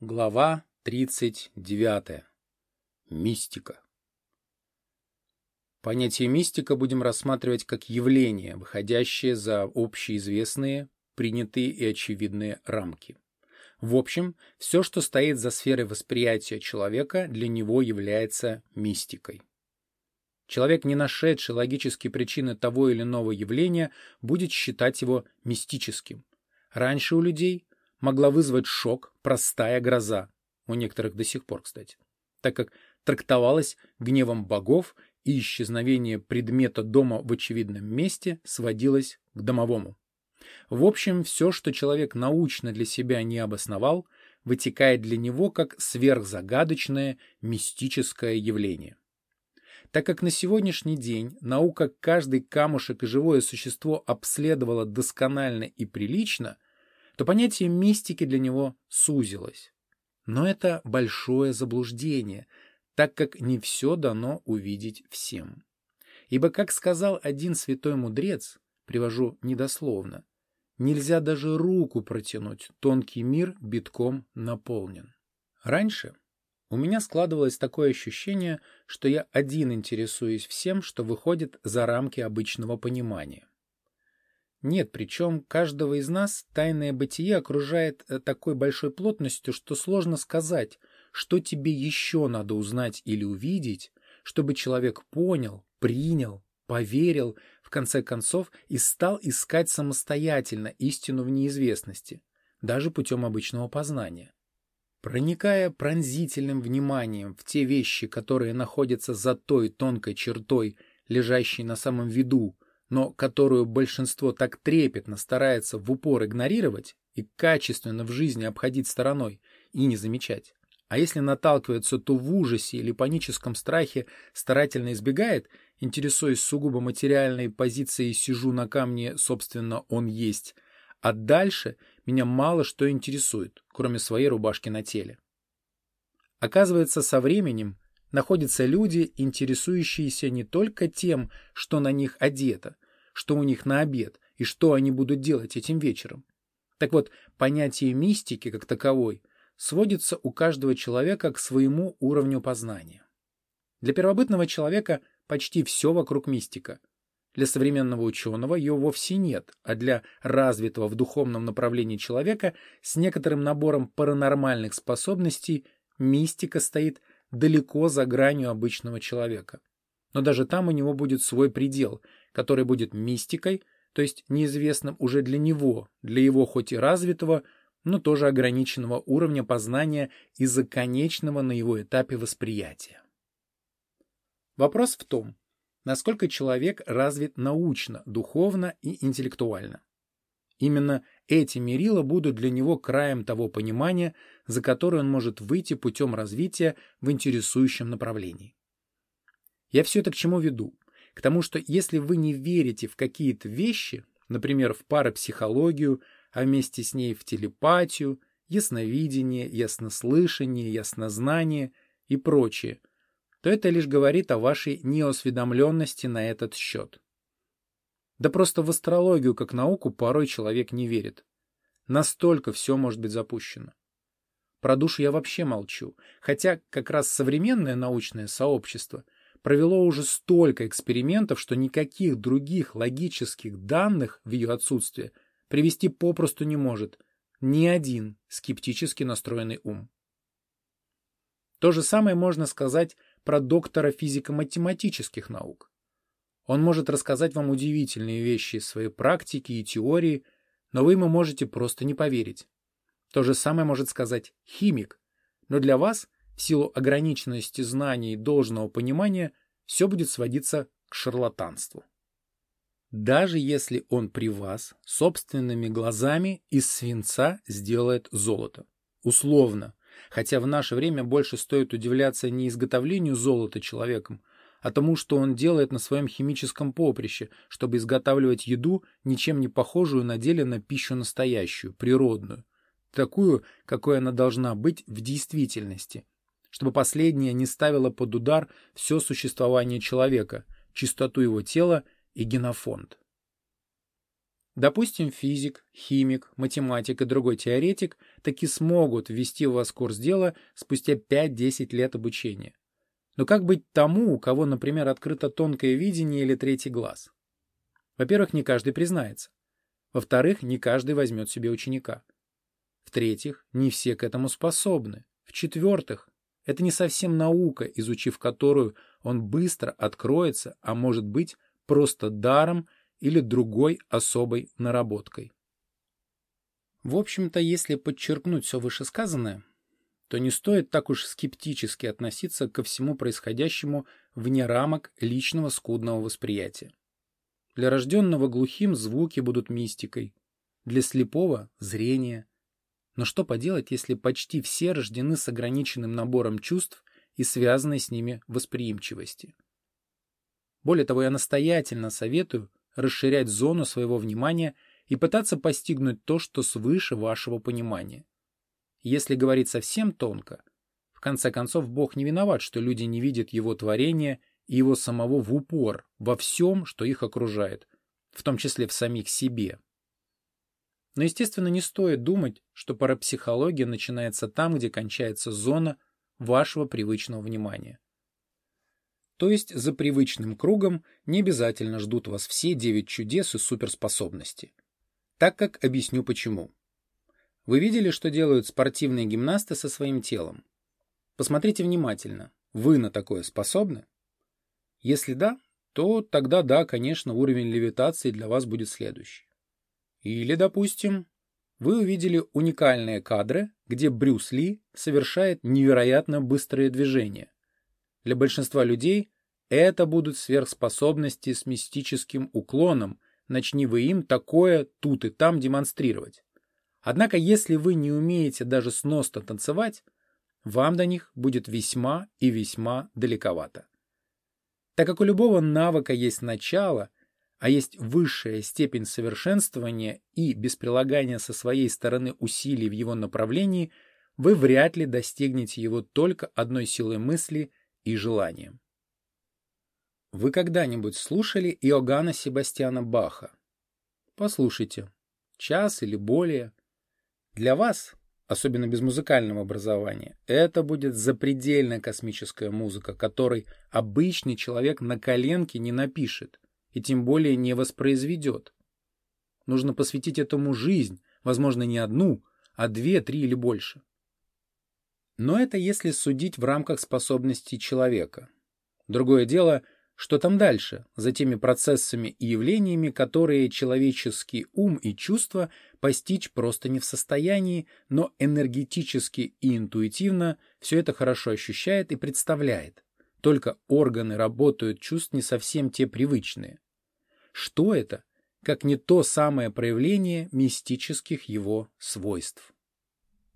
Глава 39. Мистика. Понятие мистика будем рассматривать как явление, выходящее за общеизвестные, принятые и очевидные рамки. В общем, все, что стоит за сферой восприятия человека, для него является мистикой. Человек, не нашедший логические причины того или иного явления, будет считать его мистическим. Раньше у людей могла вызвать шок простая гроза, у некоторых до сих пор, кстати, так как трактовалась гневом богов и исчезновение предмета дома в очевидном месте сводилось к домовому. В общем, все, что человек научно для себя не обосновал, вытекает для него как сверхзагадочное мистическое явление. Так как на сегодняшний день наука каждый камушек и живое существо обследовала досконально и прилично – то понятие мистики для него сузилось. Но это большое заблуждение, так как не все дано увидеть всем. Ибо, как сказал один святой мудрец, привожу недословно, нельзя даже руку протянуть, тонкий мир битком наполнен. Раньше у меня складывалось такое ощущение, что я один интересуюсь всем, что выходит за рамки обычного понимания. Нет, причем каждого из нас тайное бытие окружает э, такой большой плотностью, что сложно сказать, что тебе еще надо узнать или увидеть, чтобы человек понял, принял, поверил, в конце концов, и стал искать самостоятельно истину в неизвестности, даже путем обычного познания. Проникая пронзительным вниманием в те вещи, которые находятся за той тонкой чертой, лежащей на самом виду, но которую большинство так трепетно старается в упор игнорировать и качественно в жизни обходить стороной и не замечать. А если наталкивается, то в ужасе или паническом страхе старательно избегает, интересуясь сугубо материальной позицией «сижу на камне, собственно, он есть», а дальше меня мало что интересует, кроме своей рубашки на теле. Оказывается, со временем находятся люди, интересующиеся не только тем, что на них одето, что у них на обед и что они будут делать этим вечером. Так вот, понятие мистики как таковой сводится у каждого человека к своему уровню познания. Для первобытного человека почти все вокруг мистика. Для современного ученого ее вовсе нет, а для развитого в духовном направлении человека с некоторым набором паранормальных способностей мистика стоит далеко за гранью обычного человека. Но даже там у него будет свой предел, который будет мистикой, то есть неизвестным уже для него, для его хоть и развитого, но тоже ограниченного уровня познания из-за конечного на его этапе восприятия. Вопрос в том, насколько человек развит научно, духовно и интеллектуально. Именно эти мерила будут для него краем того понимания, за которое он может выйти путем развития в интересующем направлении. Я все это к чему веду? К тому, что если вы не верите в какие-то вещи, например, в парапсихологию, а вместе с ней в телепатию, ясновидение, яснослышание, яснознание и прочее, то это лишь говорит о вашей неосведомленности на этот счет. Да просто в астрологию как науку порой человек не верит. Настолько все может быть запущено. Про душу я вообще молчу, хотя как раз современное научное сообщество провело уже столько экспериментов, что никаких других логических данных в ее отсутствие привести попросту не может ни один скептически настроенный ум. То же самое можно сказать про доктора физико-математических наук. Он может рассказать вам удивительные вещи из своей практики и теории, но вы ему можете просто не поверить. То же самое может сказать химик, но для вас, в силу ограниченности знаний и должного понимания, все будет сводиться к шарлатанству. Даже если он при вас собственными глазами из свинца сделает золото. Условно, хотя в наше время больше стоит удивляться не изготовлению золота человеком, а тому, что он делает на своем химическом поприще, чтобы изготавливать еду, ничем не похожую на деле на пищу настоящую, природную, такую, какой она должна быть в действительности, чтобы последняя не ставила под удар все существование человека, чистоту его тела и генофонд. Допустим, физик, химик, математик и другой теоретик таки смогут ввести в вас курс дела спустя 5-10 лет обучения. Но как быть тому, у кого, например, открыто тонкое видение или третий глаз? Во-первых, не каждый признается. Во-вторых, не каждый возьмет себе ученика. В-третьих, не все к этому способны. В-четвертых, это не совсем наука, изучив которую он быстро откроется, а может быть, просто даром или другой особой наработкой. В общем-то, если подчеркнуть все вышесказанное, то не стоит так уж скептически относиться ко всему происходящему вне рамок личного скудного восприятия. Для рожденного глухим звуки будут мистикой, для слепого — зрение. Но что поделать, если почти все рождены с ограниченным набором чувств и связанной с ними восприимчивости? Более того, я настоятельно советую расширять зону своего внимания и пытаться постигнуть то, что свыше вашего понимания. Если говорить совсем тонко, в конце концов Бог не виноват, что люди не видят его творения и его самого в упор во всем, что их окружает, в том числе в самих себе. Но, естественно, не стоит думать, что парапсихология начинается там, где кончается зона вашего привычного внимания. То есть за привычным кругом не обязательно ждут вас все девять чудес и суперспособности. Так как объясню почему. Вы видели, что делают спортивные гимнасты со своим телом? Посмотрите внимательно. Вы на такое способны? Если да, то тогда да, конечно, уровень левитации для вас будет следующий. Или, допустим, вы увидели уникальные кадры, где Брюс Ли совершает невероятно быстрые движения. Для большинства людей это будут сверхспособности с мистическим уклоном, начни вы им такое тут и там демонстрировать. Однако, если вы не умеете даже сносно танцевать, вам до них будет весьма и весьма далековато. Так как у любого навыка есть начало, а есть высшая степень совершенствования и без прилагания со своей стороны усилий в его направлении, вы вряд ли достигнете его только одной силой мысли и желанием. Вы когда-нибудь слушали Иоганна Себастьяна Баха? Послушайте. Час или более. Для вас, особенно без музыкального образования, это будет запредельная космическая музыка, которой обычный человек на коленке не напишет и тем более не воспроизведет. Нужно посвятить этому жизнь, возможно, не одну, а две, три или больше. Но это если судить в рамках способностей человека. Другое дело, что там дальше, за теми процессами и явлениями, которые человеческий ум и чувства постичь просто не в состоянии, но энергетически и интуитивно все это хорошо ощущает и представляет. Только органы работают чувств не совсем те привычные. Что это, как не то самое проявление мистических его свойств?